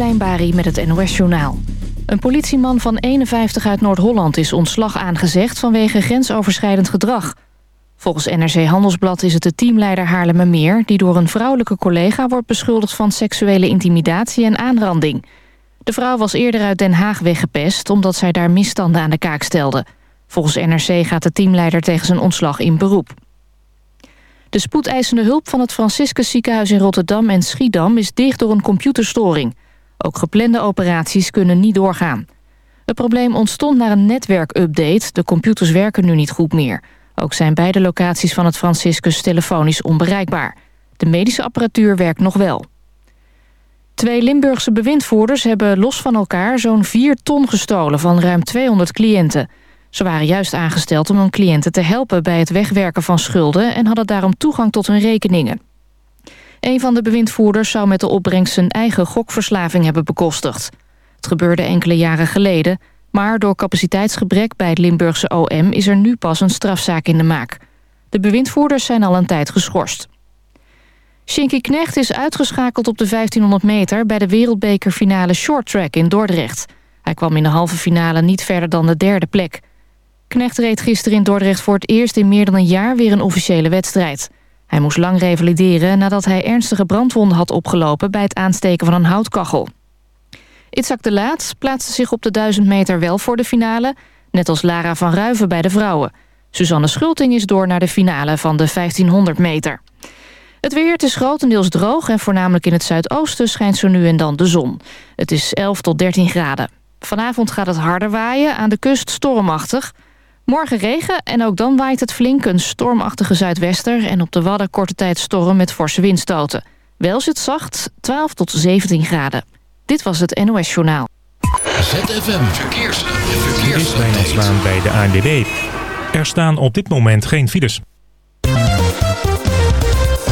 Carolijn met het NOS Journaal. Een politieman van 51 uit Noord-Holland is ontslag aangezegd... vanwege grensoverschrijdend gedrag. Volgens NRC Handelsblad is het de teamleider Haarlemmermeer... die door een vrouwelijke collega wordt beschuldigd van seksuele intimidatie en aanranding. De vrouw was eerder uit Den Haag weggepest... omdat zij daar misstanden aan de kaak stelde. Volgens NRC gaat de teamleider tegen zijn ontslag in beroep. De spoedeisende hulp van het Franciscus ziekenhuis in Rotterdam en Schiedam is dicht door een computerstoring. Ook geplande operaties kunnen niet doorgaan. Het probleem ontstond na een netwerkupdate. De computers werken nu niet goed meer. Ook zijn beide locaties van het Franciscus telefonisch onbereikbaar. De medische apparatuur werkt nog wel. Twee Limburgse bewindvoerders hebben los van elkaar zo'n 4 ton gestolen van ruim 200 cliënten. Ze waren juist aangesteld om hun cliënten te helpen bij het wegwerken van schulden... en hadden daarom toegang tot hun rekeningen. Een van de bewindvoerders zou met de opbrengst zijn eigen gokverslaving hebben bekostigd. Het gebeurde enkele jaren geleden, maar door capaciteitsgebrek bij het Limburgse OM is er nu pas een strafzaak in de maak. De bewindvoerders zijn al een tijd geschorst. Shinky Knecht is uitgeschakeld op de 1500 meter bij de wereldbekerfinale short track in Dordrecht. Hij kwam in de halve finale niet verder dan de derde plek. Knecht reed gisteren in Dordrecht voor het eerst in meer dan een jaar weer een officiële wedstrijd. Hij moest lang revalideren nadat hij ernstige brandwonden had opgelopen bij het aansteken van een houtkachel. Itzak de Laat plaatste zich op de 1000 meter wel voor de finale, net als Lara van Ruiven bij de vrouwen. Suzanne Schulting is door naar de finale van de 1500 meter. Het weer is grotendeels droog en voornamelijk in het zuidoosten schijnt zo nu en dan de zon. Het is 11 tot 13 graden. Vanavond gaat het harder waaien, aan de kust stormachtig. Morgen regen en ook dan waait het flink een stormachtige zuidwester... en op de Wadden korte tijd storm met forse windstoten. Wel zit zacht, 12 tot 17 graden. Dit was het NOS Journaal. ZFM Verkeers. Verkeers. Dit is bij de ANDB. Er staan op dit moment geen files.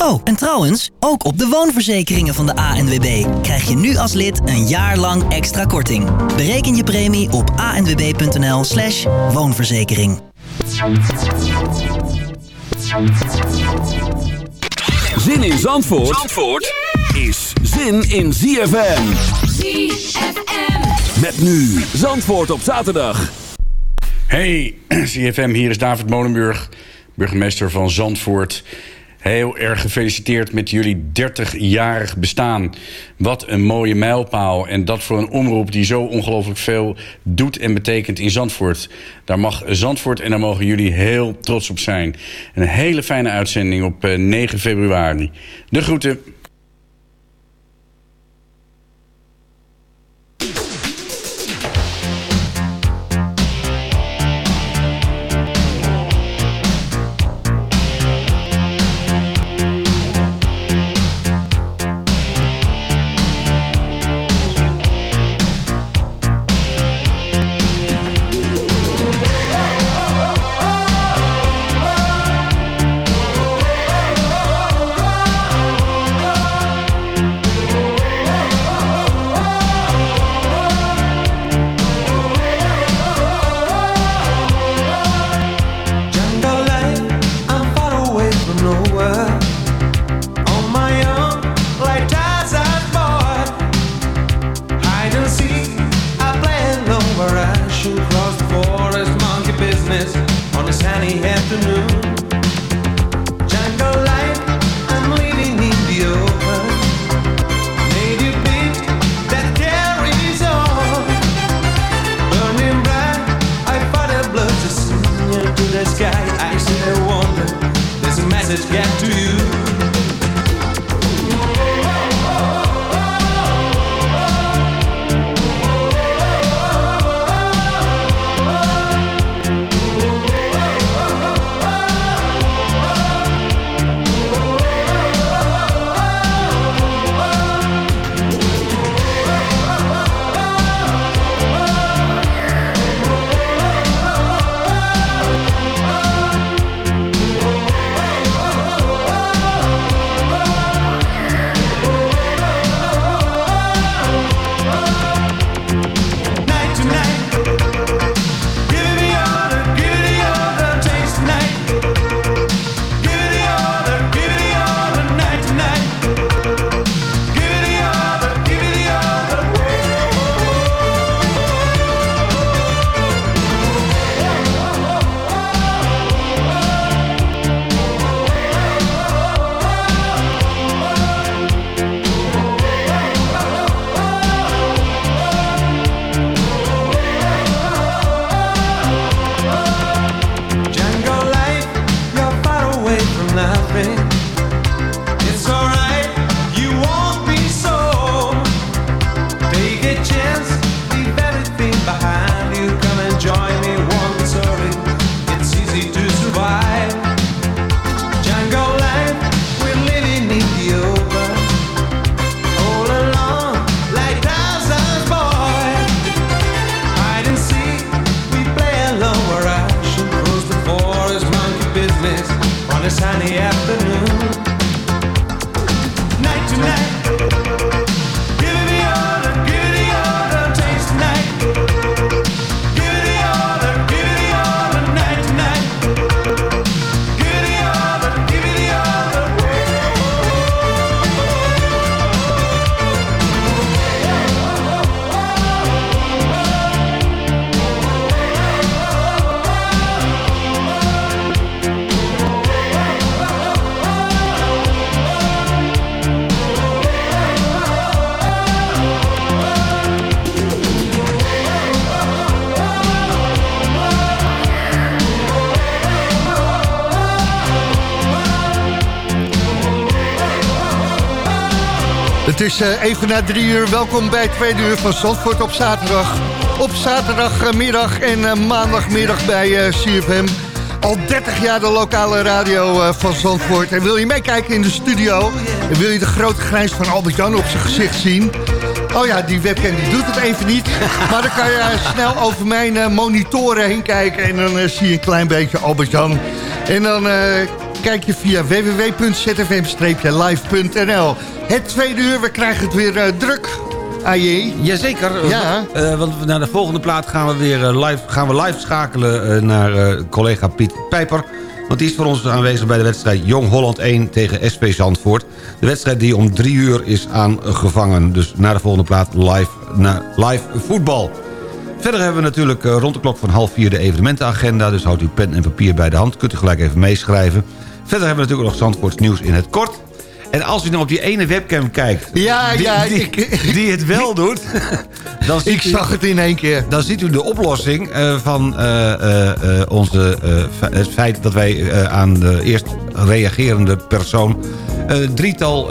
Oh, en trouwens, ook op de woonverzekeringen van de ANWB krijg je nu als lid een jaar lang extra korting. Bereken je premie op anwb.nl slash woonverzekering. Zin in Zandvoort, Zandvoort is zin in ZFM. ZFM. Met nu Zandvoort op zaterdag. Hey, ZFM, hier is David Molenburg, burgemeester van Zandvoort... Heel erg gefeliciteerd met jullie 30-jarig bestaan. Wat een mooie mijlpaal. En dat voor een omroep die zo ongelooflijk veel doet en betekent in Zandvoort. Daar mag Zandvoort en daar mogen jullie heel trots op zijn. Een hele fijne uitzending op 9 eh, februari. De groeten. Is eh, even na drie uur. Welkom bij het tweede uur van Zandvoort op zaterdag. Op zaterdagmiddag en eh, maandagmiddag bij eh, CFM. Al 30 jaar de lokale radio van Zandvoort. En wil je meekijken in de studio? En wil je de grote grijns van Albert-Jan op zijn gezicht zien? Oh ja, die webcam die doet het even niet. Maar dan kan je snel over mijn monitoren heen kijken. En dan zie je een klein beetje Albert-Jan. En dan kijk je via www.zfm-live.nl. Het tweede uur, we krijgen het weer eh, druk. AJ. Jazeker. Ja. Eh, want naar de volgende plaat gaan we weer eh, live, gaan we live schakelen naar collega Piet Pijper. Want die is voor ons aanwezig bij de wedstrijd Jong Holland 1 tegen SP Zandvoort. De wedstrijd die om drie uur is aangevangen. Dus na de volgende plaat live, naar live voetbal. Verder hebben we natuurlijk rond de klok van half vier de evenementenagenda. Dus houdt u pen en papier bij de hand. Kunt u gelijk even meeschrijven. Verder hebben we natuurlijk nog Zandvoorts nieuws in het kort. En als u nou op die ene webcam kijkt... Ja, die, ja, die, ik- die het wel doet... Dan ziet Ik u- zag het in één keer. dan ziet u de oplossing eh, van eh, eh, onze, het feit dat wij aan de eerst reagerende persoon... drietal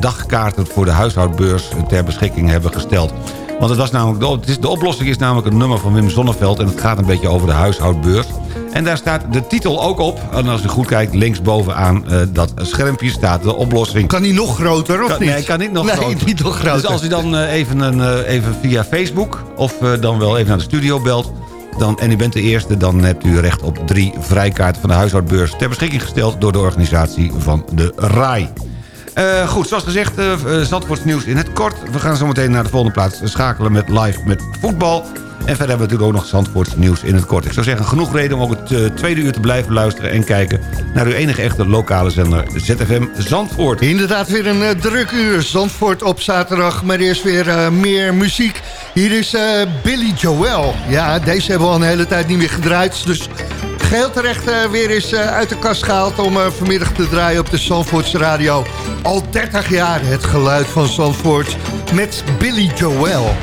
dagkaarten voor de huishoudbeurs ter beschikking hebben gesteld. Want het was namelijk de, het is, de oplossing is namelijk een nummer van Wim Zonneveld... en het gaat een beetje over de huishoudbeurs. En daar staat de titel ook op. En als u goed kijkt, linksbovenaan eh, dat schermpje staat de oplossing. Kan die nog groter of Kan- niet? Nee, kan niet nog nee, groter. niet nog groter. Dus als u dan eh, even, een, eh, even via Facebook... of dan wel even naar de studio belt... Dan, en u bent de eerste, dan hebt u recht op drie vrijkaarten van de huishoudbeurs... ter beschikking gesteld door de organisatie van de RAI. Goed, zoals gezegd, eh, Zandvoorts nieuws in het kort. We gaan zo meteen naar de volgende plaats schakelen met live met voetbal. En verder hebben we natuurlijk ook nog Zandvoorts nieuws in het kort. Ik zou zeggen, genoeg reden om ook het uh, tweede uur te blijven luisteren... en kijken naar uw enige echte lokale zender ZFM Zandvoort. Inderdaad weer een uh, druk uur Zandvoort op zaterdag. Maar eerst weer uh, meer muziek. Hier is Billy Joel. Ja, deze hebben we al een hele tijd niet meer gedraaid. Dus geheel terecht weer eens uit de kast gehaald... om vanmiddag te draaien op de Zandvoortse radio. Al 30 jaar het geluid van Zandvoort met Billy Joel.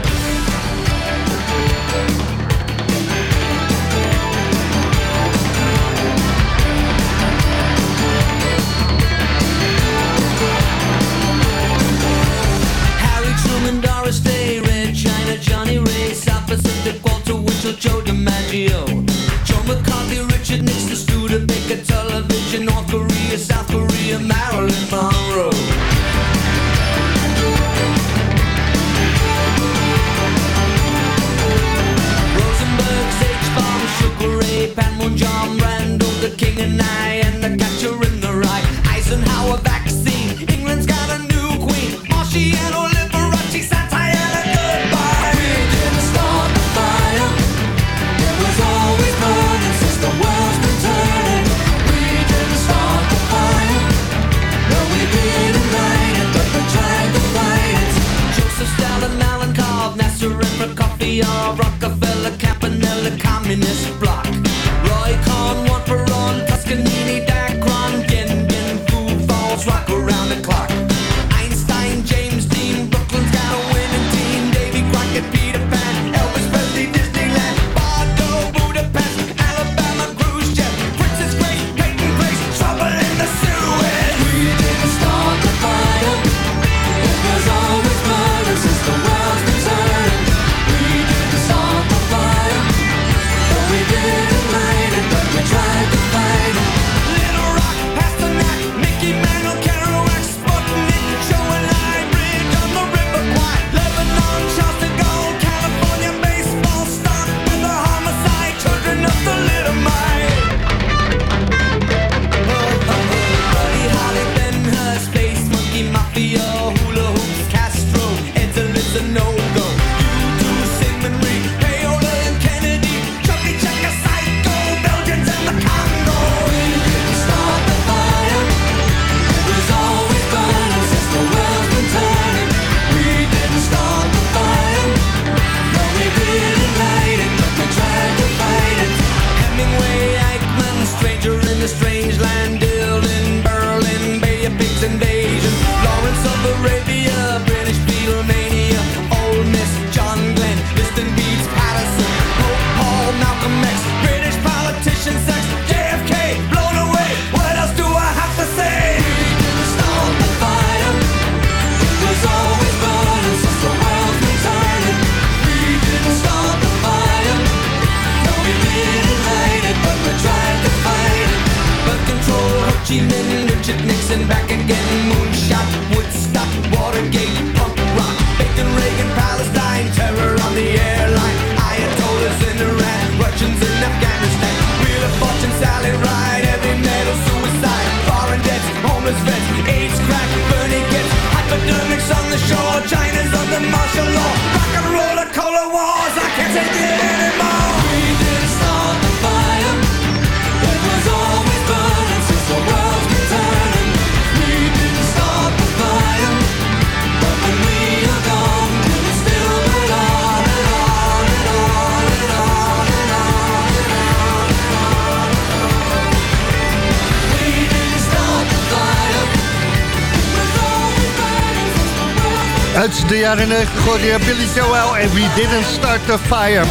Uit de jaren 90 hoorde je Billy Joel en We Didn't Start the Fire.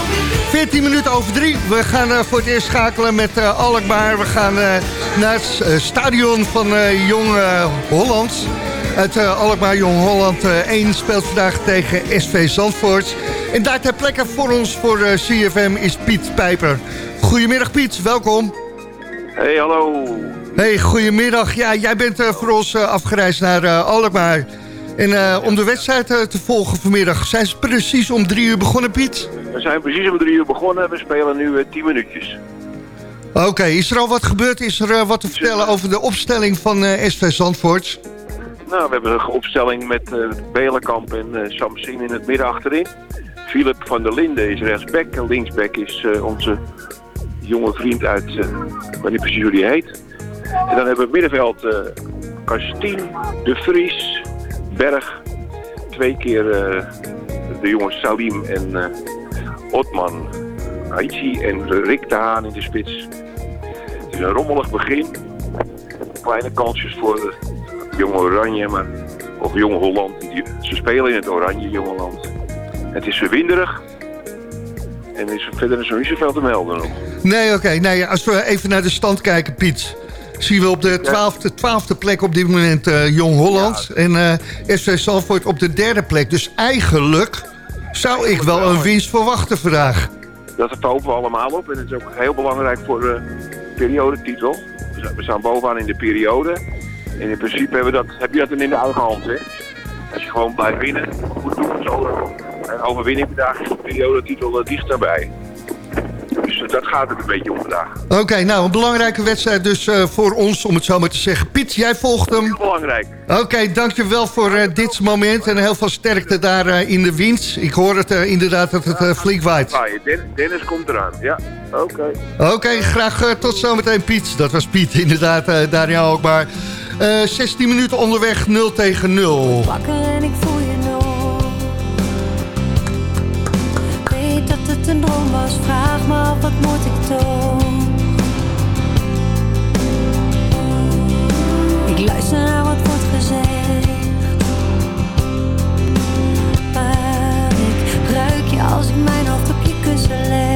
14 minuten over drie. We gaan eh, voor het eerst schakelen met eh, Alkmaar. We gaan eh, naar het stadion van Jong Holland. Uit Alkmaar Jong Holland eh, 1 speelt vandaag tegen SV Zandvoort. En daar ter plekke voor ons voor CFM is Piet Pijper. Goedemiddag Piet, welkom. Hey, hallo. Hey, goedemiddag. Ja, jij bent voor ons afgereisd naar Alkmaar. En eh, om de wedstrijd eh, te volgen vanmiddag. Zijn ze precies om drie uur begonnen, Piet? We zijn precies om drie uur begonnen. We spelen nu eh, tien minuutjes. Oké, is er al wat gebeurd? Is er wat te vertellen over de opstelling van SV Zandvoort? Nou, we hebben een opstelling met Belenkamp en Samsin in het midden achterin. Philip van der Linden is rechtsback. En linksback is onze jonge vriend uit, eh, ik weet niet precies hoe die heet. En dan hebben we het middenveld eh Kastien, De Vries, Berg. Twee keer eh, de jongens Salim en eh, Otman. Aichi en Rick de Haan in de spits. Het is een rommelig begin. Kleine kansjes voor de jonge Oranje, maar, of jonge Holland. Die, ze spelen in het Oranje Jongeland. Het is winderig. En er is verder is niet zoveel te melden nog. Nee, oké. Nee, als we even naar de stand kijken, Piet... zien we op de twaalfde, twaalfde plek op dit moment eh, Jong Holland. En eh SV Salford op de derde plek. Dus eigenlijk zou ik wel een winst verwachten vandaag. Dat hopen we allemaal op. En het is ook heel belangrijk voor de periodetitel. We staan bovenaan in de periode. En in principe hebben we dat, heb je dat dan in de eigen hand. Hè? Als je gewoon blijft winnen, goed doen, zo. En overwinning vandaag is de periodetitel dicht daarbij. Dus dat gaat het een beetje om vandaag. Oké, nou, een belangrijke wedstrijd dus eh, voor ons, om het zo maar te zeggen. Piet, jij volgt hem. Heel belangrijk. Oké, dankjewel voor eh, dit moment en heel veel sterkte daar eh, in de wind. Ik hoor het inderdaad dat het flink waait. Dennis komt eraan. Ja, oké. Oké, graag tot zometeen Piet. Dat was Piet inderdaad, Daniel ook maar. Eh 16 minuten onderweg, 0 tegen 0. Wakker en ik voel het een droom was, vraag me wat moet ik toch? Ik luister naar wat wordt gezegd. Maar ik ruik je als ik mijn hoofd op je kussen leg.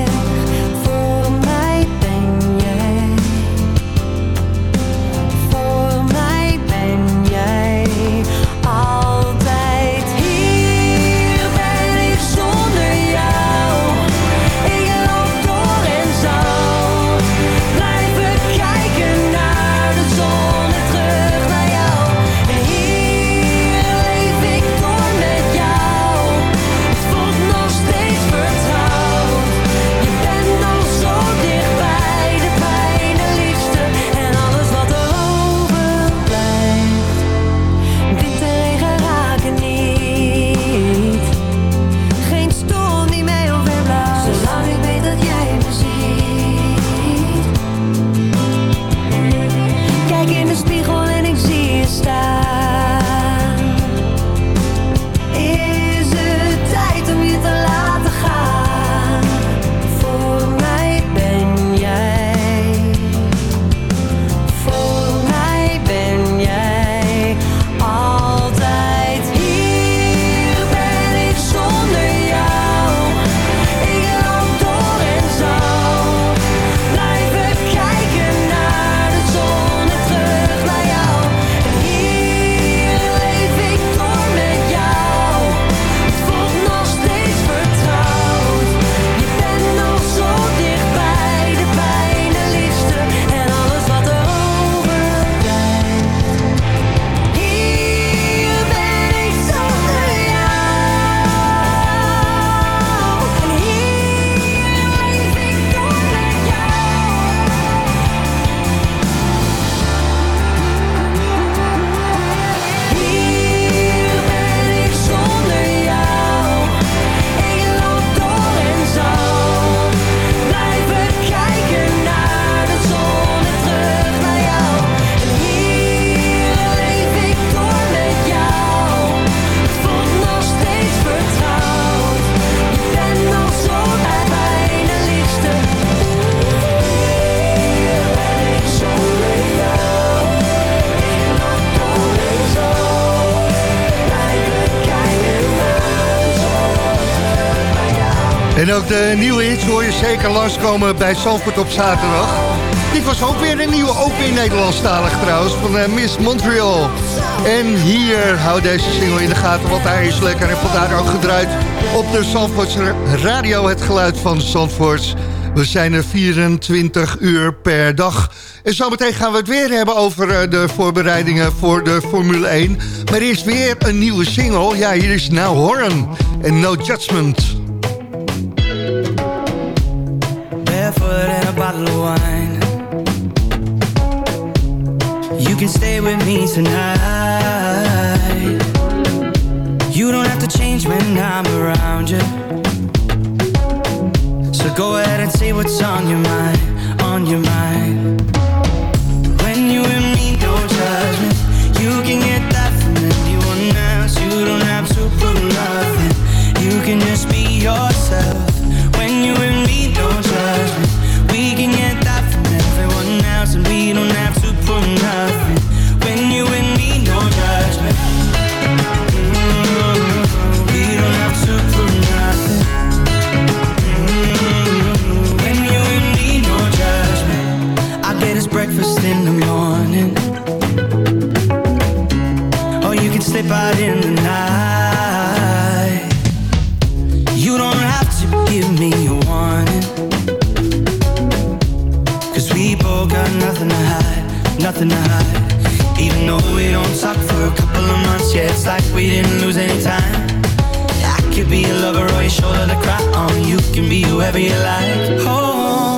En ook de nieuwe hits hoor je zeker langskomen bij Zandvoort op zaterdag. Dit was ook weer een nieuwe, ook weer Nederlandstalig trouwens, van eh, Miss Montreal. En hier, hou deze single in de gaten, want hij is lekker. En vandaar ook gedraaid op de Zandvoortse radio, het geluid van Zandvoorts. We zijn er 24 uur per dag. En zometeen gaan we het weer hebben over eh, de voorbereidingen voor de Formule 1. Maar eerst weer een nieuwe single. Ja, hier is Now Horn en No Judgment. with me tonight. You don't have to change when I'm around you. So go ahead and say what's on your mind. Give me a warning. Cause we both got nothing to hide, nothing to hide. Even though we don't talk for a couple of months, yeah, it's like we didn't lose any time. I could be a lover your shoulder to cry on. You can be whoever you like. Oh,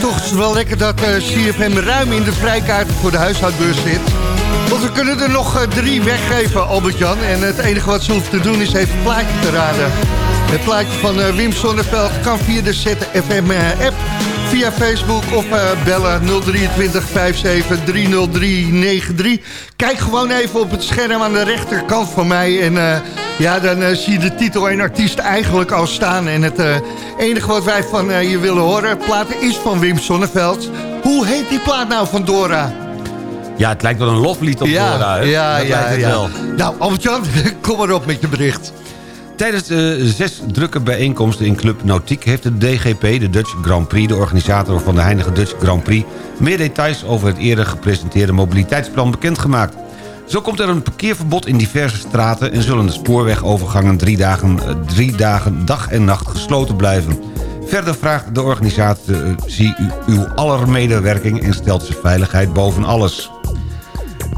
toch is het wel lekker dat eh, CFM ruim in de vrijkaarten voor de huishoudbeurs zit. Want we kunnen er nog eh, drie weggeven, Albert-Jan. En het enige wat ze hoeft te doen is even het plaatje te raden. Het plaatje van eh, Wim Sonneveld kan via de ZFM-app, via Facebook of bellen 023 57 30393. Kijk gewoon even op het scherm aan de rechterkant van mij. En ja, dan eh, zie je de titel en artiest eigenlijk al staan. En het eh, enige wat wij van eh, je willen horen, platen is van Wim Sonneveld. Hoe heet die plaat nou van Dora? Ja, het lijkt wel een loflied op ja, Dora. hè? Ja, Dat ja, lijkt het ja. wel. Nou, Albert-Jan, kom maar op met je bericht. Tijdens de zes drukke bijeenkomsten in Club Nautiek... heeft de DGP, de Dutch Grand Prix, de organisator van de Heinige Dutch Grand Prix... meer details over het eerder gepresenteerde mobiliteitsplan bekendgemaakt. Zo komt er een parkeerverbod in diverse straten... en zullen de spoorwegovergangen drie dagen, eh, drie dagen dag en nacht gesloten blijven. Verder vraagt de organisatie uw aller medewerking... en stelt ze veiligheid boven alles.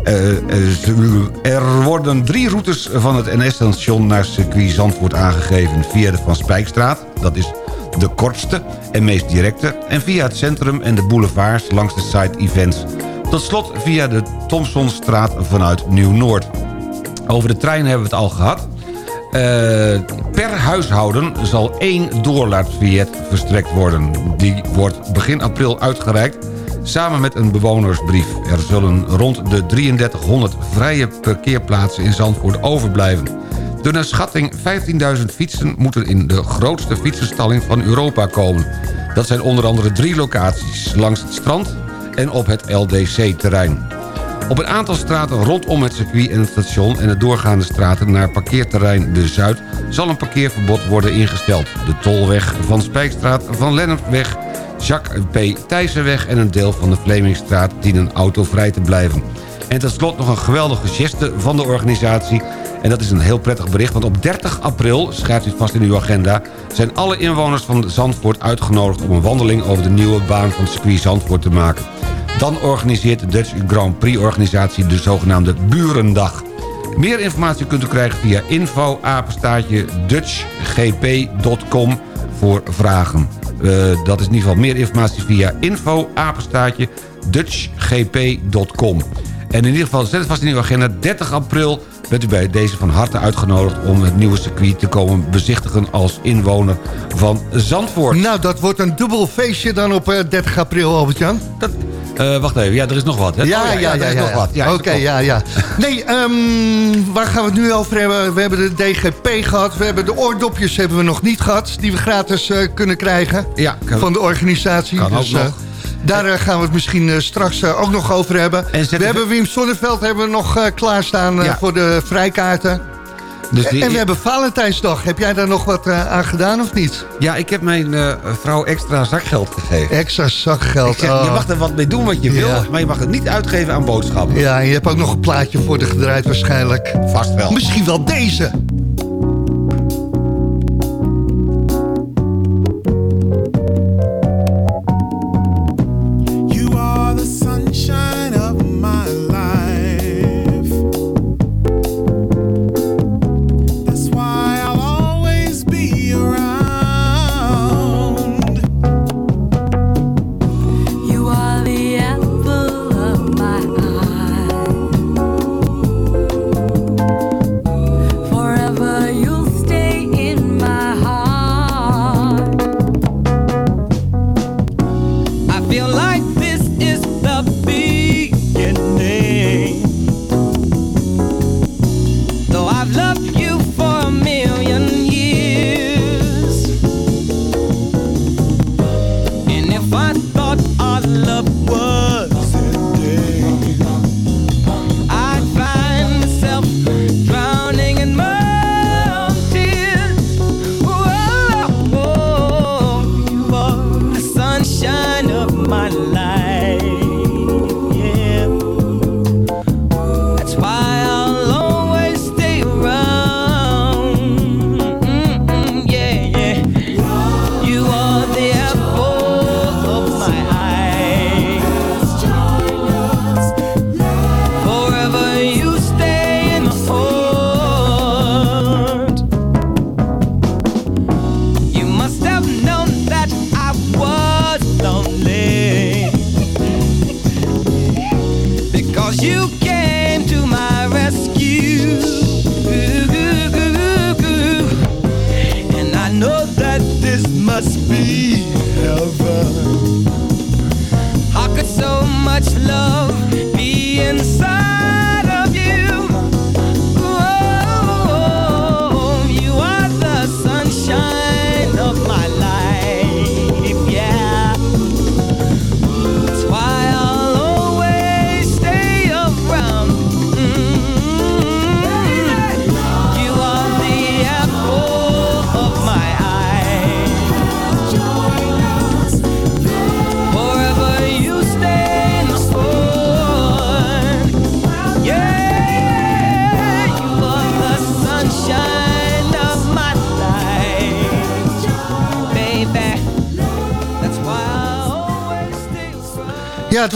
Eh, eh, er worden drie routes van het NS-station naar circuit Zandvoort aangegeven. Via de Van Spijkstraat, dat is de kortste en meest directe... en via het centrum en de boulevards langs de side-events. Tot slot via de Thomsonstraat vanuit Nieuw-Noord. Over de trein hebben we het al gehad. Eh, per huishouden zal één doorlaatbiljet verstrekt worden. Die wordt begin april uitgereikt samen met een bewonersbrief. Er zullen rond de 3300 vrije parkeerplaatsen in Zandvoort overblijven. Door naar schatting 15.000 fietsen moeten in de grootste fietsenstalling van Europa komen. Dat zijn onder andere drie locaties langs het strand en op het LDC-terrein. Op een aantal straten rondom het circuit en het station... en de doorgaande straten naar parkeerterrein De Zuid... zal een parkeerverbod worden ingesteld. De Tolweg van Spijkstraat, Van Lennepweg... Jacques P. Thijssenweg en een deel van de Vlemingstraat... dienen autovrij te blijven. En tot slot nog een geweldige geste van de organisatie... En dat is een heel prettig bericht, want op 30 april, schrijft u het vast in uw agenda... zijn alle inwoners van Zandvoort uitgenodigd om een wandeling over de nieuwe baan van circuit Zandvoort te maken. Dan organiseert de Dutch Grand Prix organisatie de zogenaamde Burendag. Meer informatie kunt u krijgen via info dutchgp.com voor vragen. Eh, dat is in ieder geval meer informatie via info dutchgp.com. En in ieder geval, zet het vast in uw agenda, 30 april bent u bij deze van harte uitgenodigd... om het nieuwe circuit te komen bezichtigen als inwoner van Zandvoort. Nou, dat wordt een dubbel feestje dan op eh, 30 april, Albert-Jan. Eh, wacht even, ja, er is nog wat. Hè? Ja, Oh, ja, ja, er is ja, nog ja. wat. Ja, Oké, ja, ja. Nee, ehm, waar gaan we het nu over hebben? We hebben de DGP gehad. We hebben de oordopjes hebben we nog niet gehad. Die we gratis eh, kunnen krijgen. Ja, van de organisatie. Kan ook Dus, eh, nog. Daar eh, gaan we het misschien eh, straks eh, ook nog over hebben. We hebben Wim Sonneveld hebben we nog klaarstaan Ja. voor de vrijkaarten. Dus die- en we hebben Valentijnsdag. Heb jij daar nog wat aan gedaan of niet? Ja, ik heb mijn vrouw extra zakgeld gegeven. Extra zakgeld. Zeg, oh. Je mag er wat mee doen wat je wil, Ja. maar je mag het niet uitgeven aan boodschappen. Ja, en je hebt ook nog een plaatje voor de gedraaid waarschijnlijk. Vast wel. Misschien wel deze. Love was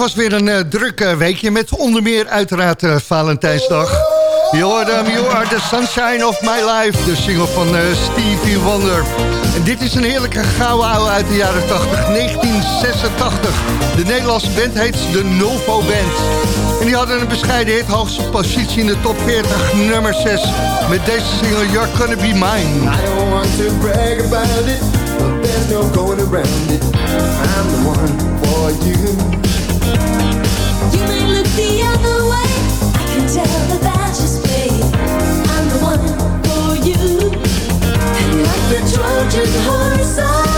was weer een eh, druk eh, weekje met onder meer uiteraard eh, Valentijnsdag. You Are The Sunshine of My Life, de single van Stevie Wonder. En dit is een heerlijke gouden oude uit de jaren 80, 1986. De Nederlandse band heet de Novo Band. En die hadden een bescheiden hit, hoogste positie in de top 40, nummer 6. Met deze single You're Gonna Be Mine. I don't want to brag about it, but there's no going around it. I'm the one for. You Trojan horse,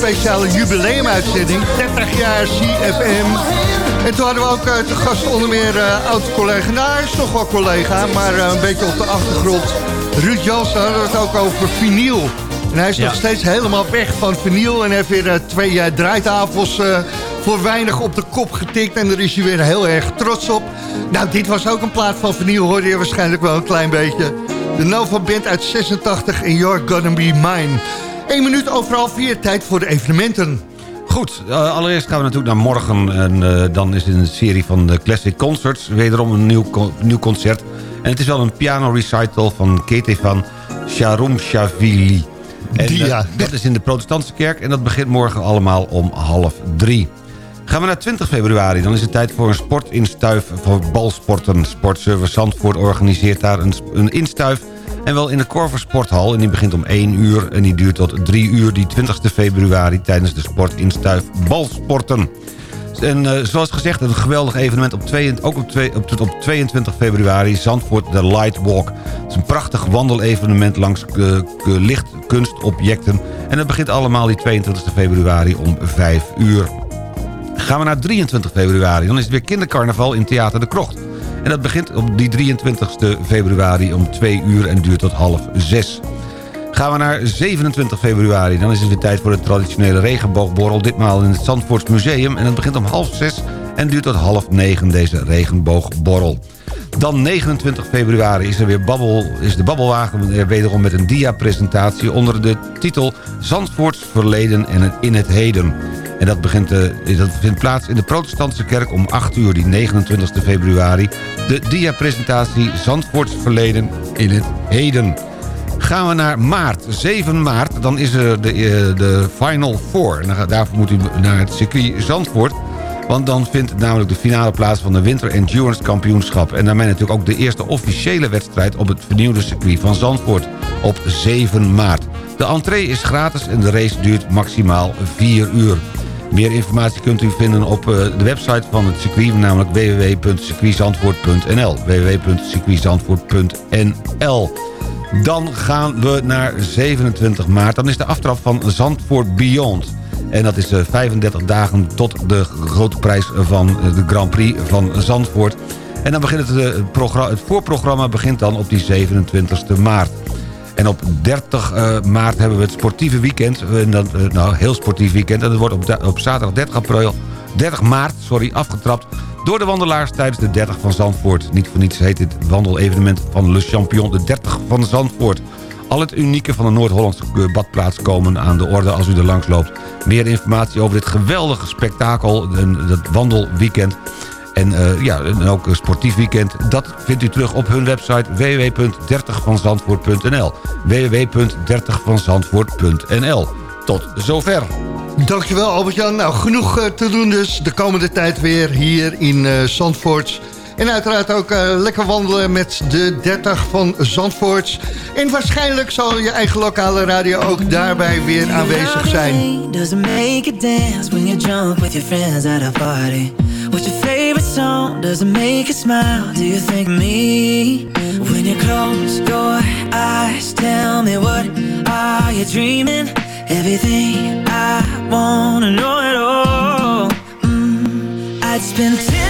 speciale jubileumuitzending. 30 jaar CFM. En toen hadden we ook eh, te gast onder meer eh, oud-collega, nou hij is nog wel collega, maar eh, een beetje op de achtergrond. Ruud Jansen hadden we het ook over vinyl. En hij is Ja. nog steeds helemaal weg van vinyl en heeft weer twee draaitafels voor weinig op de kop getikt. En daar is hij weer heel erg trots op. Nou, dit was ook een plaat van vinyl, hoorde je waarschijnlijk wel een klein beetje. De Nova Band uit 86 en You're Gonna Be Mine. Eén minuut overal vier tijd voor de evenementen. Goed, eh, allereerst gaan we natuurlijk naar morgen. En eh, dan is in een serie van de Classic Concerts wederom een nieuw, co- nieuw concert. En het is wel een piano recital van Ketefan Shavili. En eh, dat is in de protestantse kerk en dat begint morgen allemaal om half drie. Gaan we naar 20 februari, dan is het tijd voor een sportinstuif voor balsporten. Sportservice Zandvoort organiseert daar een, een instuif en wel in de Korver Sporthal. En die begint om 1 uur en die duurt tot 3 uur die 20 februari... tijdens de sportinstuif balsporten. En eh, zoals gezegd, een geweldig evenement op twee, ook op, twee, op, op 22 februari. Zandvoort de Light Walk. Het is een prachtig wandelevenement langs eh, lichtkunstobjecten. En dat begint allemaal die 22 februari om 5 uur. Gaan we naar 23 februari. Dan is het weer kindercarnaval in Theater de Krocht. En dat begint op die 23 februari om 2 uur en duurt tot half 6. Gaan we naar 27 februari. Dan is het weer tijd voor de traditionele regenboogborrel. Ditmaal in het Zandvoorts Museum. En dat begint om half 6 en duurt tot half 9 deze regenboogborrel. Dan 29 februari is er weer babbel, is de Babbelwagen er wederom met een dia-presentatie... onder de titel Zandvoorts verleden en in het heden. En dat, begint, eh, dat vindt plaats in de protestantse kerk om 8 uur, die 29 februari. De dia-presentatie Zandvoorts verleden in het heden. Gaan we naar maart, 7 maart, dan is er de, eh, de Final Four. En daarvoor moet u naar het circuit Zandvoort... Want dan vindt namelijk de finale plaats van de Winter Endurance Kampioenschap. En daarmee natuurlijk ook de eerste officiële wedstrijd op het vernieuwde circuit van Zandvoort op 7 maart. De entree is gratis en de race duurt maximaal 4 uur. Meer informatie kunt u vinden op eh, de website van het circuit, namelijk www.circuitzandvoort.nl. www.circuitzandvoort.nl Dan gaan we naar 27 maart. Dan is de aftrap van Zandvoort Beyond. En dat is eh, 35 dagen tot de grote prijs van eh, de Grand Prix van Zandvoort. En dan begint het, eh, het, progra- het voorprogramma begint dan op die 27 maart. En op 30 eh, maart hebben we het sportieve weekend. Eh, nou, heel sportief weekend. En dat wordt op, op zaterdag 30, april, 30 maart sorry, afgetrapt door de wandelaars tijdens de 30 van Zandvoort. Niet voor niets heet dit wandelevenement van Le Champion de 30 van Zandvoort. Al het unieke van de Noord-Hollandse badplaats komen aan de orde als u er langs loopt. Meer informatie over dit geweldige spektakel, dat wandelweekend... En eh, ja, en ook een sportief weekend. Dat vindt u terug op hun website www.30vanzandvoort.nl www.30vanzandvoort.nl Tot zover. Dankjewel Albert-Jan. Nou, genoeg eh, te doen dus de komende tijd weer hier in eh, Zandvoort. En uiteraard ook eh, lekker wandelen met de 30 van Zandvoort. En waarschijnlijk zal je eigen lokale radio ook daarbij weer aanwezig zijn. Does it make you dance when you're drunk with your friends at a party? What's your favorite song? Does it make you smile? Do you think me? When you close your eyes, tell me what are you dreaming? Everything I wanna know it all. Mm, I'd spend 10,000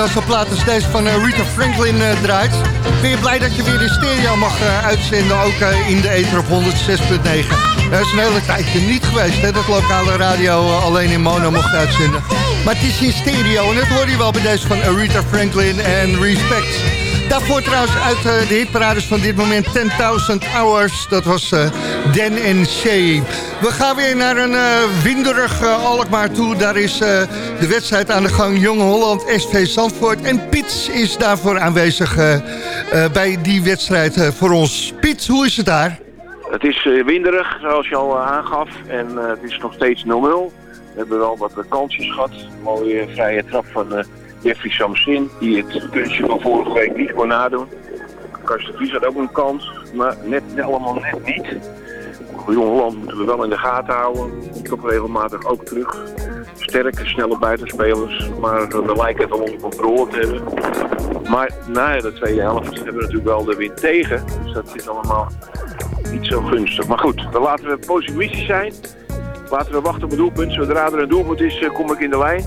Als zo'n plaat als deze van eh, Rita Franklin eh, draait... ben je blij dat je weer in stereo mag eh, uitzenden, ook in de ether op 106.9. Dat is een hele tijdje niet geweest, hè, dat lokale radio alleen in mono mocht uitzenden. Maar het is in stereo en dat hoor je wel bij deze van Aretha Franklin en Respect. Daarvoor trouwens uit eh, de hitparades van dit moment 10.000 Hours. Dat was eh, Dan en Shay. We gaan weer naar een eh, winderig Alkmaar toe. Daar is de wedstrijd aan de gang Jong Holland SV Zandvoort. En Piet is daarvoor aanwezig bij die wedstrijd voor ons. Piet, hoe is het daar? Het is winderig, zoals je al aangaf. En het is nog steeds 0-0. We hebben wel wat kansjes gehad. Mooie vrije trap van Jeffrey Samsin. Die het kunstje van vorige week niet kon nadoen. Karsten Vries had ook een kans. Maar net allemaal net niet. Voor Jong Holland moeten we wel in de gaten houden. Toch regelmatig ook terug. Sterke, snelle buitenspelers. Maar we lijken het al onder controle te hebben. Maar na de tweede helft hebben we natuurlijk wel de wind tegen. Dus dat is allemaal niet zo gunstig. Maar goed, dan laten we positivistisch zijn. Laten we wachten op het doelpunt. Zodra er een doelpunt is, eh, kom ik in de lijn.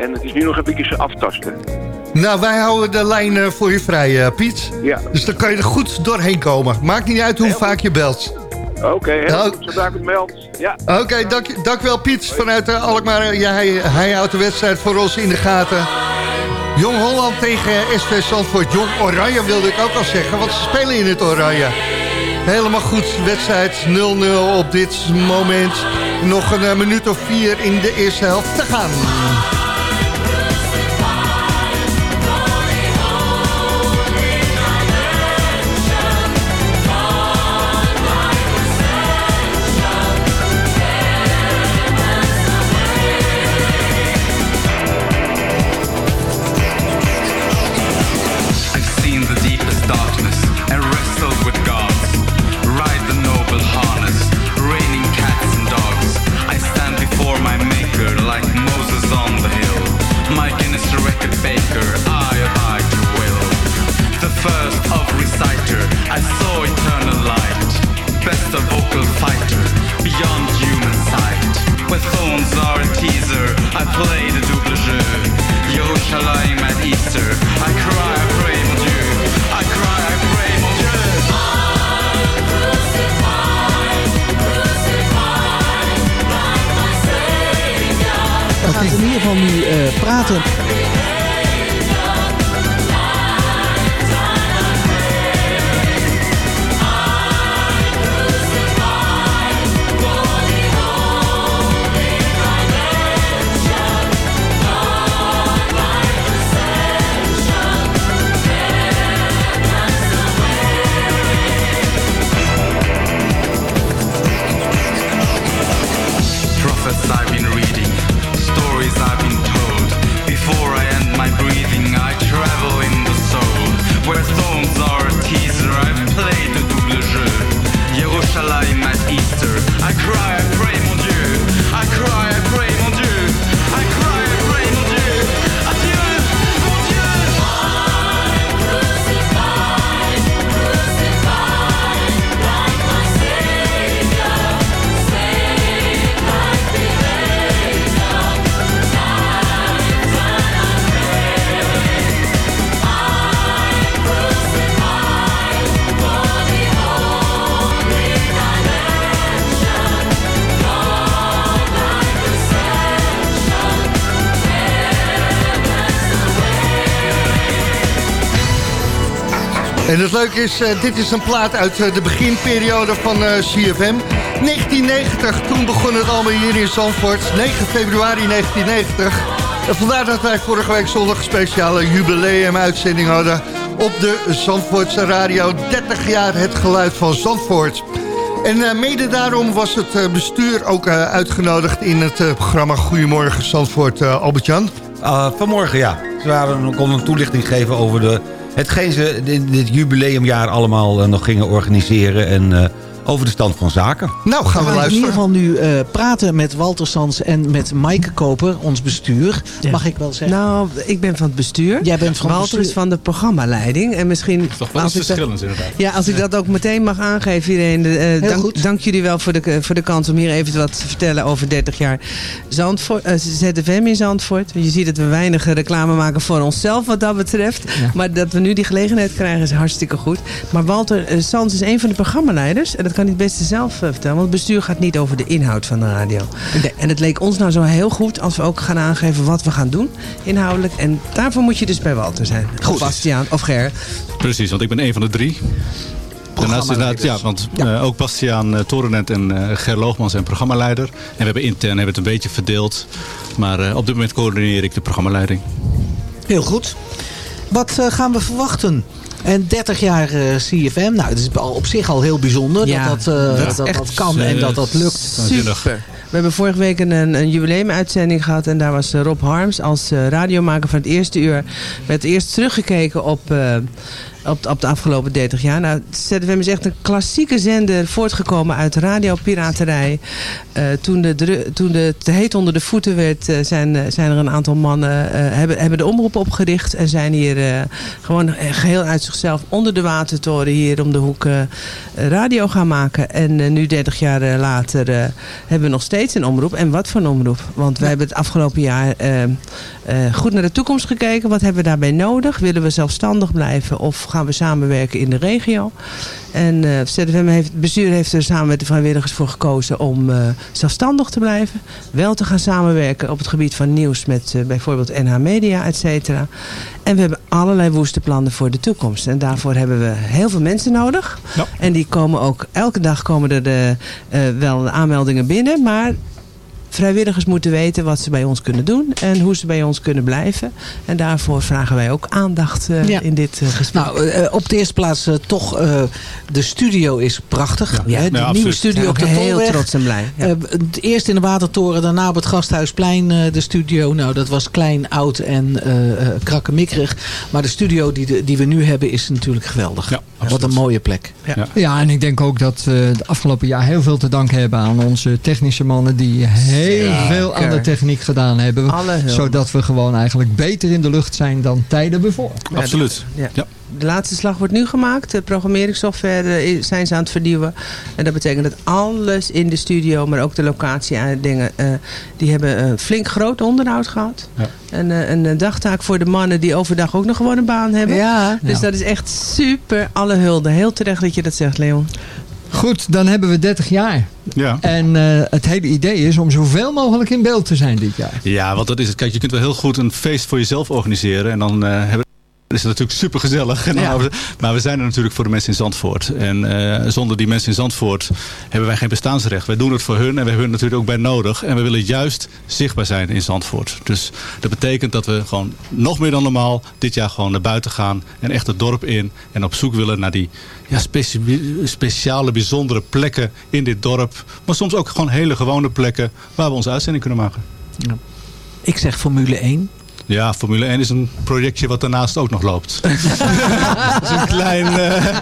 En het is nu nog een beetje aftasten. Nou, wij houden de lijn eh, voor je vrij, eh, Piet. Ja. Dus dan kan je er goed doorheen komen. Maakt niet uit hoe vaak je belt. Oké, heel Ja, goed. Zodra ik het meld. Ja. Oké, dank, dank wel Piet vanuit uh, Alkmaar. Ja, hij, hij houdt de wedstrijd voor ons in de gaten. Jong Holland tegen SV Zandvoort. Jong Oranje wilde ik ook al zeggen, want ze spelen in het Oranje. Helemaal goed, wedstrijd 0-0 op dit moment. Nog een eh, minuut of vier in de eerste helft te gaan. En het leuke is, eh, dit is een plaat uit eh, de beginperiode van eh, CFM. 1990, toen begon het allemaal hier in Zandvoort. 9 februari 1990. En vandaar dat wij vorige week zondag een speciale jubileum-uitzending hadden... op de Zandvoortse radio. 30 jaar het geluid van Zandvoort. En mede daarom was het bestuur ook uitgenodigd in het programma Goedemorgen Zandvoort, Albert-Jan. Uh, vanmorgen, ja. Ze waren, konden een toelichting geven over de, hetgeen ze dit jubileumjaar allemaal eh, nog gingen organiseren. En eh, over de stand van zaken. Nou, gaan we in ieder geval nu eh, praten met Walter Sans en met Maaike Koper, ons bestuur. Mag ik wel zeggen? Nou, ik ben van het bestuur. Jij bent van het Walter bestuur. is van de programmaleiding. En misschien... Toch wel als iets ik dat- verschillends inderdaad. Ja, als ik dat ook meteen mag aangeven, iedereen. eh, dank, dank jullie wel voor de, voor de kans om hier even wat te vertellen over 30 jaar Zandvoort, eh, ZFM in Zandvoort. Je ziet dat we weinig reclame maken voor onszelf wat dat betreft. Maar dat we nu die gelegenheid krijgen is hartstikke goed. Maar Walter eh, Sans is een van de programmaleiders. En dat kan hij het beste zelf eh, vertellen. Want het bestuur gaat niet over de inhoud van de radio. En het leek ons nou zo heel goed als we ook gaan aangeven wat we gaan doen inhoudelijk. En daarvoor moet je dus bij Walter zijn. Of Bastiaan of Ger. Precies, want ik ben een van de drie. Daarnaast inderdaad, ja, want eh, ook Bastiaan uh, Torenet en Ger Loogman zijn programmaleider. En we hebben intern hebben het een beetje verdeeld. Maar eh, op dit moment coördineer ik de programmaleiding. Heel goed. Wat eh, gaan we verwachten? En 30 jaar eh, CFM, nou, het is op zich al heel bijzonder Ja, dat, dat, eh, dat dat, echt dat kan en dat dat lukt. Super. We hebben vorige week een, een jubileumuitzending gehad. En daar was eh, Rob Harms als eh, radiomaker van het eerste uur. werd eerst teruggekeken op, eh, op, op de afgelopen 30 jaar. Nou, ZFM is echt een klassieke zender voortgekomen uit radiopiraterij. Eh toen, de, toen de te heet onder de voeten werd, eh, zijn, eh, zijn er een aantal mannen hebben, hebben de omroep opgericht. En zijn hier gewoon eh, geheel uit zichzelf onder de watertoren hier om de hoek radio gaan maken. En nu 30 jaar later hebben we nog steeds een omroep. En wat voor een omroep? Want we hebben het afgelopen jaar goed naar de toekomst gekeken. Wat hebben we daarbij nodig? Willen we zelfstandig blijven of gaan we samenwerken in de regio? En eh ZFM heeft, het bestuur heeft er samen met de vrijwilligers voor gekozen om eh, zelfstandig te blijven. Wel te gaan samenwerken op het gebied van nieuws met eh, bijvoorbeeld NH Media, et cetera. En we hebben allerlei woeste plannen voor de toekomst. En daarvoor hebben we heel veel mensen nodig. En die komen ook, elke dag komen er de, wel aanmeldingen binnen. Maar vrijwilligers moeten weten wat ze bij ons kunnen doen. En hoe ze bij ons kunnen blijven. En daarvoor vragen wij ook aandacht eh, Ja. in dit eh, gesprek. Nou, eh, op de eerste plaats toch, eh, de studio is prachtig. Ja. Hè, de Ja, nieuwe absoluut. studio Ja, op de heel Tolweg. trots en blij, ja. Eh, het eerst in de Watertoren, daarna op het Gasthuisplein eh, de studio. Nou, dat was klein, oud en eh eh, krakkemikkerig. Maar de studio die, de- die we nu hebben is natuurlijk geweldig. Wat een mooie plek. Ja. en ik denk ook dat we de afgelopen jaar heel veel te danken hebben aan onze technische mannen die heel Zeker. veel aan de techniek gedaan hebben. Zodat we gewoon eigenlijk beter in de lucht zijn dan tijden ervoor. Ja, Absoluut. Ja. De laatste slag wordt nu gemaakt. De programmeringssoftware eh, zijn ze aan het vernieuwen. En dat betekent dat alles in de studio, maar ook de locatie en dingen, eh, die hebben een flink groot onderhoud gehad. Ja. En eh, een eh, dagtaak voor de mannen die overdag ook nog gewoon een baan hebben. Ja. Dus Ja. dat is echt super. Alle hulde. Heel terecht dat je dat zegt, Leon. Goed, dan hebben we 30 jaar. Ja. En eh, het hele idee is om zoveel mogelijk in beeld te zijn dit jaar. Ja, want dat is het. Kijk, je kunt wel heel goed een feest voor jezelf organiseren. En dan eh, hebben is het natuurlijk super gezellig. Maar we zijn er natuurlijk voor de mensen in Zandvoort. En eh, zonder die mensen in Zandvoort hebben wij geen bestaansrecht. Wij doen het voor hun en we hebben hun natuurlijk ook bij nodig. En we willen juist zichtbaar zijn in Zandvoort. Dus dat betekent dat we gewoon nog meer dan normaal dit jaar gewoon naar buiten gaan. En echt het dorp in. En op zoek willen naar die ja, specie- speciale, bijzondere plekken in dit dorp. Maar soms ook gewoon hele gewone plekken waar we onze uitzending kunnen maken. Ik zeg Formule 1. Ja, Formule 1 is een projectje wat daarnaast ook nog loopt. dat is een klein... eh,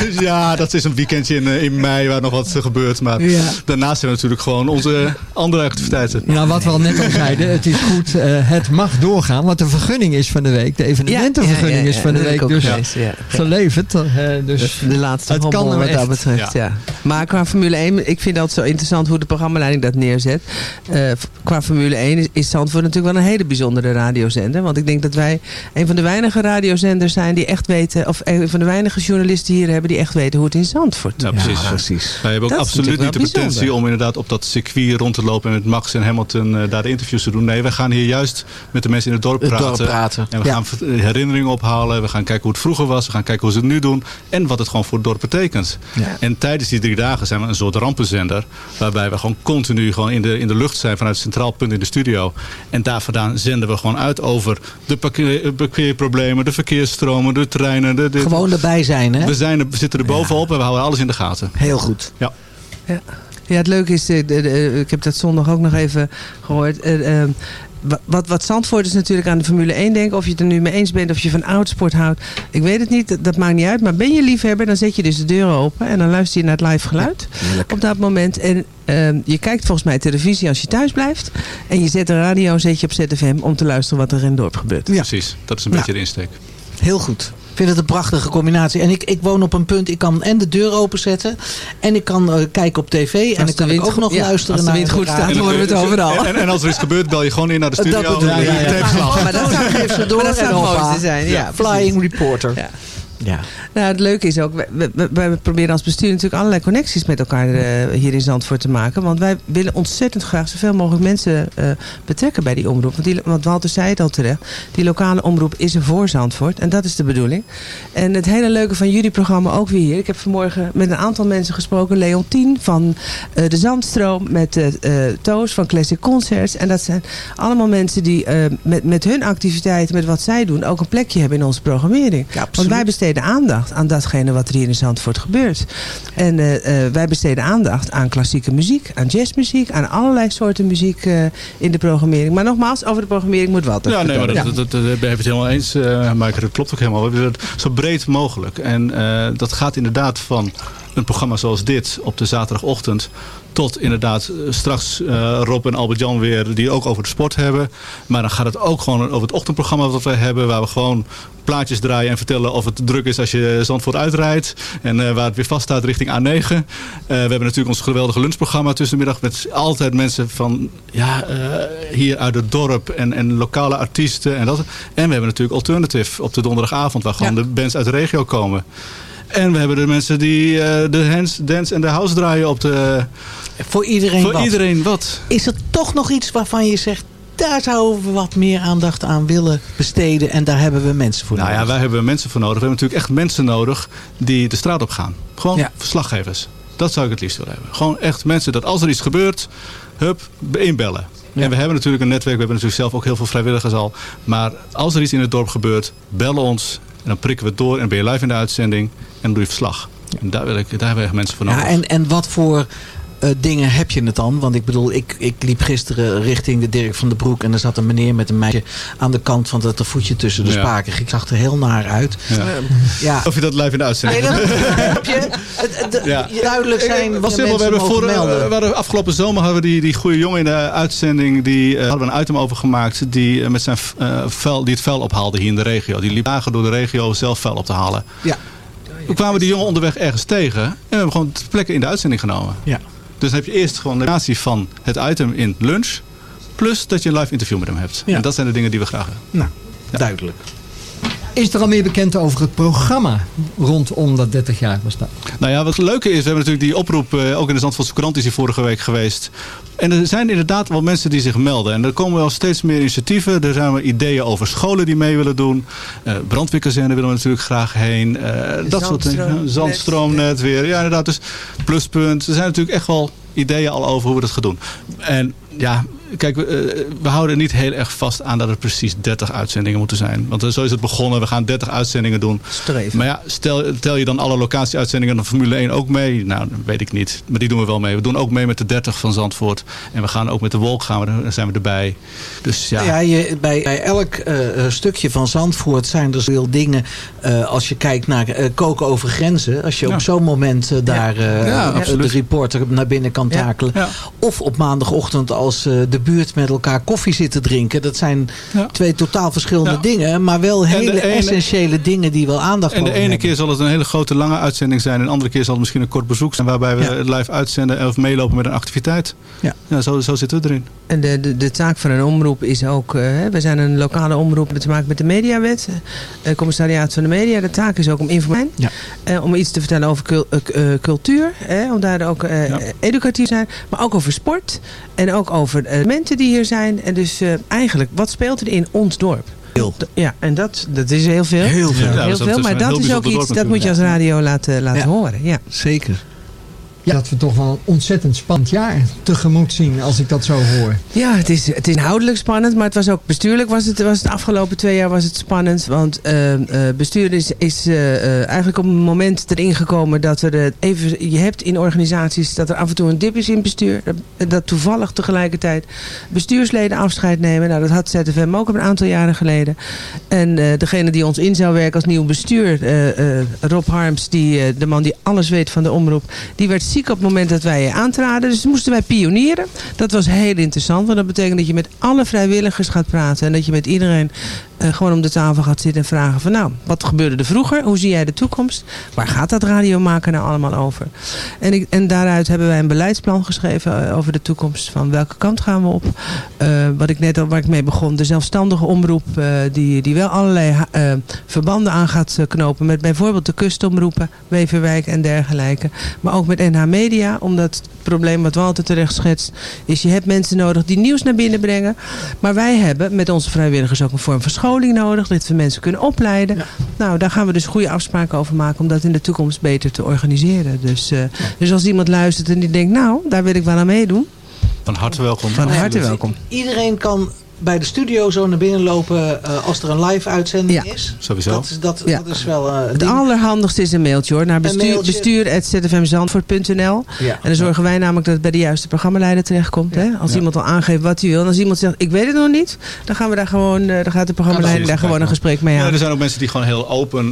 dus ja, dat is een weekendje in, eh, in mei waar nog wat eh, gebeurt. Maar Ja. daarnaast zijn natuurlijk gewoon onze andere activiteiten. Nou, wat we al net al zeiden, het is goed, eh, het mag doorgaan. Want de vergunning is van de week, de evenementenvergunning Ja, ja, ja, is van de week. Dus geweest, ja. geleverd. eh, dus de laatste het kan er wat dat betreft. Ja. Maar qua Formule 1, ik vind dat zo interessant hoe de programmaleiding dat neerzet. Eh, qua Formule 1 is, is Zandvoort natuurlijk wel een hele bijzondere radiozender. Want ik denk dat wij een van de weinige radiozenders zijn die echt weten, of een van de weinige journalisten hier hebben die echt weten hoe het in Zandvoort Ja, precies. Wij hebben ook Dat absoluut niet de potentie bijzonder. om inderdaad op dat circuit rond te lopen en met Max en Hamilton eh, daar de interviews te doen. Nee, we gaan hier juist met de mensen in het dorp Het praten. dorp praten, En we ja. gaan eh, herinneringen ophalen. We gaan kijken hoe het vroeger was. We gaan kijken hoe ze het nu doen. En wat het gewoon voor het dorp betekent. Ja. En tijdens die drie dagen zijn we een soort rampenzender. Waarbij we gewoon continu gewoon in, de, in de lucht zijn vanuit het centraal punt in de studio. En daar vandaan zenden we gewoon uit over de parkeer- eh, parkeerproblemen, de verkeersstromen, de treinen. De, Gewoon erbij zijn, hè? we, zijn er, we zitten er bovenop en we houden alles in de gaten. Heel goed. Ja. Ja. Ja, het leuke is, eh, de- ik heb dat zondag ook nog even gehoord. Wa- wat, wat Zandvoort is natuurlijk aan de Formule 1 denken. Of je het er nu mee eens bent, of je van oudsport houdt. Ik weet het niet, dat, dat maakt niet uit. Maar ben je liefhebber, dan zet je dus de deuren open. En dan luister je naar het live geluid op dat moment. En eh, je kijkt volgens mij televisie als je thuis blijft. En je zet de radio zet je op ZFM om te luisteren wat er in het dorp gebeurt. Precies, dat is een Ja. beetje de insteek. Heel goed. Ik vind het een prachtige combinatie. En ik, ik woon op een punt, ik kan en de deur openzetten. En ik kan eh, kijken op tv. En dan kan ik wind ook nog ja, luisteren als de naar wind goed radio. staat, horen we het overal. En, en als er iets gebeurt, bel je gewoon in naar de Dat studio. bedoel ik, en ja. Maar dat zou- Geef ze door maar dat en zou het hoppa. mooiste zijn. Ja, Flying precies. reporter. Ja. Nou, het leuke is ook, wij proberen als bestuur natuurlijk allerlei connecties met elkaar eh, hier in Zandvoort te maken. Want wij willen ontzettend graag zoveel mogelijk mensen eh, betrekken bij die omroep. Want, die, want Walter zei het al terecht, die lokale omroep is er voor Zandvoort. En dat is de bedoeling. En het hele leuke van jullie programma ook weer hier. Ik heb vanmorgen met een aantal mensen gesproken. Leontien van eh, de Zandstroom, met Toos van Classic Concerts. En dat zijn allemaal mensen die met, met hun activiteiten, met wat zij doen, ook een plekje hebben in onze programmering. Want wij besteden aandacht aan datgene wat er hier in Zandvoort gebeurt. En eh, eh, wij besteden aandacht aan klassieke muziek, aan jazzmuziek, aan allerlei soorten muziek eh, in de programmering. Maar nogmaals, over de programmering moet wat. Ja, nee, maar dat, dat, dat, dat ben je het helemaal eens, Maaike. Dat klopt ook helemaal. We willen het zo breed mogelijk. En dat gaat inderdaad van een programma zoals dit op de zaterdagochtend... tot inderdaad eh, straks eh, Rob en Albert-Jan weer die ook over de sport hebben. Maar dan gaat het ook gewoon over het ochtendprogramma wat we hebben... waar we gewoon plaatjes draaien en vertellen of het druk is als je Zandvoort uitrijdt. En eh, waar het weer vast staat richting A9. Eh, we hebben natuurlijk ons geweldige lunchprogramma tussenmiddag... met altijd mensen van ja, hier uit het dorp en, en lokale artiesten. En, dat. en we hebben natuurlijk Alternative op de donderdagavond... waar gewoon de bands uit de regio komen. En we hebben de mensen die eh, de hands, dance en de house draaien op de... Voor iedereen Voor wat. iedereen wat. Is er toch nog iets waarvan je zegt... daar zouden we wat meer aandacht aan willen besteden... en daar hebben we mensen voor Nou ja, nodig? wij hebben mensen voor nodig. We hebben natuurlijk echt mensen nodig die de straat op gaan. Gewoon Ja. verslaggevers. Dat zou ik het liefst willen hebben. Gewoon echt mensen dat als er iets gebeurt, hup, inbellen. En we hebben natuurlijk een netwerk. We hebben natuurlijk zelf ook heel veel vrijwilligers al. Maar als er iets in het dorp gebeurt, bellen ons. En dan prikken we het door en ben je live in de uitzending. En dan doe je verslag. En daar, wil ik, daar hebben we echt mensen voor nodig. Ja, en, en wat voor eh, dingen heb je het dan? Want ik bedoel, ik, ik liep gisteren richting de Dirk van den Broek... en er zat een meneer met een meisje aan de kant van dat voetje tussen de Ja. spaken. Ik zag er heel naar uit. Ja. Ja. Of je dat live in de uitzending Nee, dat heb je. Ja. Duidelijk zijn was wat simpel, we hebben voor, melden. we hadden afgelopen zomer hadden we die, die goede jongen in de uitzending. Die eh, hadden we een item over gemaakt. Die, eh, met zijn, vuil, die het vuil ophaalde hier in de regio. Die liep dagen door de regio zelf vuil op te halen. Ja. Toen kwamen we die jongen onderweg ergens tegen. En we hebben gewoon ter plekke in de uitzending genomen. Ja. Dus dan heb je eerst gewoon de relatie van het item in lunch. Plus dat je een live interview met hem hebt. Ja. En dat zijn de dingen die we graag hebben. Nou, duidelijk. Is er al meer bekend over het programma rondom dat 30 jaar bestaan? Nou ja, wat het leuke is, we hebben natuurlijk die oproep, eh, ook in de Zandvoortse krant is die vorige week geweest. En er zijn inderdaad wel mensen die zich melden. En er komen wel steeds meer initiatieven. Er zijn wel ideeën over scholen die mee willen doen. Eh brandweerkazerne willen we natuurlijk graag heen. Eh, dat soort dingen. Zandstroomnet. Zandstroomnet weer. Ja, inderdaad. Dus pluspunt. Er zijn natuurlijk echt wel ideeën al over hoe we dat gaan doen. En ja, kijk, we, eh, we houden er niet heel erg vast aan dat het precies 30 uitzendingen moeten zijn. Want eh, zo is het begonnen. We gaan 30 uitzendingen doen. Streven. Maar ja, stel, tel je dan alle locatieuitzendingen van Formule 1 ook mee? Nou, dat weet ik niet. Maar die doen we wel mee. We doen ook mee met de 30 van Zandvoort. En we gaan ook met de Wolk gaan we, daar zijn we erbij. Dus ja. Ja, je, bij, bij elk eh, stukje van Zandvoort zijn er veel dingen. als je kijkt naar koken over grenzen. Als je Ja. op zo'n moment daar Ja, de reporter naar binnen kan takelen. Of op maandagochtend als eh, de buurt met elkaar koffie zit te drinken. Dat zijn twee totaal verschillende dingen. Maar wel hele ene- essentiële dingen die wel aandacht En de ene hebben. keer zal het een hele grote lange uitzending zijn. En de andere keer zal het misschien een kort bezoek zijn. Waarbij we het live uitzenden of meelopen met een activiteit. Ja. zo, zo zitten we erin. En de, de, de taak van een omroep is ook... eh, hè, we zijn een lokale omroep met te maken met de mediawet. eh commissariaat van de media. De taak is ook om informeren. eh, om iets te vertellen over cul- cultuur. hè, om daar ook eh, educatief te zijn. Maar ook over sport. En ook over eh, mensen die hier zijn. En dus eh, eigenlijk, wat speelt er in ons dorp? Heel. Ja, en dat, dat is heel veel. Heel veel. Ja, heel dus veel maar dat is ook iets, dat moet je als radio laten, laten Ja. horen. Ja. Zeker. Dat we toch wel een ontzettend spannend jaar tegemoet zien als ik dat zo hoor. Ja, het is, het is inhoudelijk spannend, maar het was ook bestuurlijk. Was het, was het afgelopen twee jaar was het spannend. Want eh, eh, bestuur is, is eh, eigenlijk op een moment erin gekomen dat er even, je hebt in organisaties dat er af en toe een dip is in bestuur. Dat, dat toevallig tegelijkertijd bestuursleden afscheid nemen. Nou, dat had ZFM ook een aantal jaren geleden. En degene die ons in zou werken als nieuw bestuur, Rob Harms, die, de man die alles weet van de omroep, die werd ziek op het moment dat wij aantraden. Dus moesten wij pionieren. Dat was heel interessant, want dat betekent dat je met alle vrijwilligers gaat praten en dat je met iedereen eh, gewoon om de tafel gaat zitten en vragen van nou, wat gebeurde er vroeger? Hoe zie jij de toekomst? Waar gaat dat radiomaken nou allemaal over? En, ik, en daaruit hebben wij een beleidsplan geschreven eh, over de toekomst. Van welke kant gaan we op? Eh, wat ik net al waar ik mee begon, de zelfstandige omroep die, die wel allerlei verbanden aan gaat knopen met bijvoorbeeld de kustomroepen, Weverwijk en dergelijke. Maar ook met NH Media, omdat probleem wat Walter terecht schetst, is je hebt mensen nodig die nieuws naar binnen brengen. Maar wij hebben met onze vrijwilligers ook een vorm van scholing nodig, dat we mensen kunnen opleiden. Nou, daar gaan we dus goede afspraken over maken om dat in de toekomst beter te organiseren. Dus, eh, dus als iemand luistert en die denkt, nou, daar wil ik wel aan meedoen. Van harte welkom. Van harte welkom. Iedereen kan bij de studio zo naar binnen lopen eh, als er een live uitzending is. Sowieso. Dat, is- dat, Ja. dat is wel... eh, Het ding. allerhandigste is een mailtje hoor, naar bestuur, mailtje. bestuur.zfmzandvoort.nl Ja. En dan zorgen wij namelijk dat het bij de juiste programmaleider terechtkomt. Hè? Als Ja. iemand al aangeeft wat hij wil. En als iemand zegt, ik weet het nog niet. Dan gaan we daar gewoon, eh, dan gaat de programmaleider daar gewoon een gesprek mee Ja, er aan. zijn ook mensen die gewoon heel open...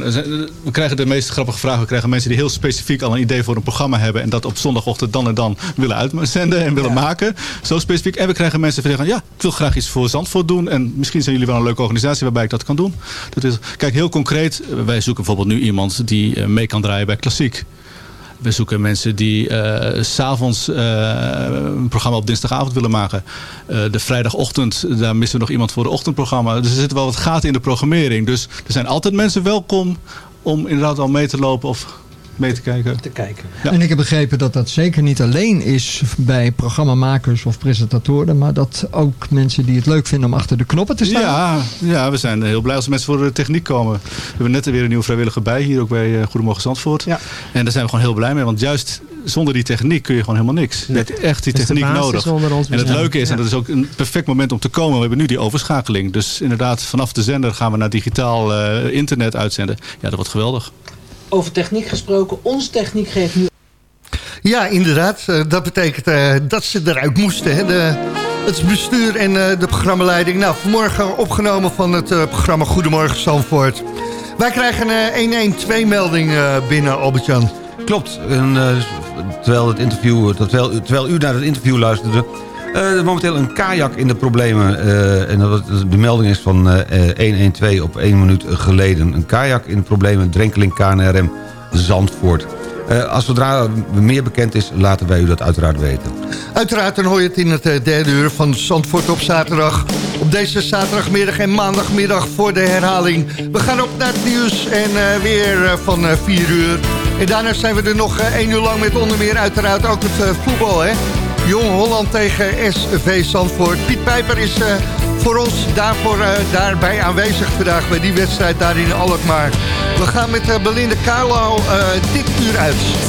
We krijgen de meest grappige vragen. We krijgen mensen die heel specifiek al een idee voor een programma hebben... en dat op zondagochtend dan en dan willen uitzenden en willen maken. Zo specifiek. En we krijgen mensen die zeggen... ja, ik wil graag iets voor Zandvoort doen... en misschien zijn jullie wel een leuke organisatie waarbij ik dat kan doen. Dat is, kijk, heel concreet. Wij zoeken bijvoorbeeld nu iemand die eh, mee kan draaien bij Klassiek. We zoeken mensen die s s'avonds eh, een programma op dinsdagavond willen maken. De vrijdagochtend, daar missen we nog iemand voor de ochtendprogramma. Dus er zitten wel wat gaten in de programmering. Dus er zijn altijd mensen welkom om inderdaad al mee te lopen of mee te kijken. Te kijken. Ja. En ik heb begrepen dat dat zeker niet alleen is bij programmamakers of presentatoren, maar dat ook mensen die het leuk vinden om achter de knoppen te staan. Ja, ja, we zijn heel blij als mensen voor de techniek komen. We hebben net weer een nieuwe vrijwilliger bij, hier ook bij eh, Goedemorgen Zandvoort. Ja. En daar zijn we gewoon heel blij mee, want juist zonder die techniek kun je gewoon helemaal niks. Je hebt echt die de techniek nodig. En het leuke is, Ja. en dat is ook een perfect moment om te komen, we hebben nu die overschakeling. Dus inderdaad, vanaf de zender gaan we naar digitaal eh, internet uitzenden. Ja, dat wordt geweldig. Over techniek gesproken. Onze techniek geeft nu Ja, inderdaad. Eh, dat betekent eh, dat ze eruit moesten. Hè? De, het bestuur en eh, de programmaleiding. Nou, vanmorgen opgenomen van het eh, programma Goedemorgen Zandvoort. Wij krijgen een 112-melding eh, binnen, Albert-Jan. Klopt. En, eh, terwijl, het interview, terwijl, terwijl u naar het interview luisterde... eh, momenteel een kajak in de problemen. eh, en dat, de melding is van eh, 112 op 1 minuut geleden. Een kajak in de problemen, Drenkeling KNRM Zandvoort. Eh, als zodra meer bekend is, laten wij u dat uiteraard weten. Uiteraard dan hoor je het in het eh, derde uur van Zandvoort op zaterdag. Op deze zaterdagmiddag en maandagmiddag voor de herhaling. We gaan op naar het nieuws en eh, weer eh, van eh, 4 uur. En daarna zijn we er nog eh, één uur lang met onder meer uiteraard ook het eh, voetbal. Hè? Jong Holland tegen SV Zandvoort. Piet Pijper is eh, voor ons daarvoor, eh, daarbij aanwezig vandaag bij die wedstrijd daar in Alkmaar. We gaan met eh, Belinda Carlo dit uur uit.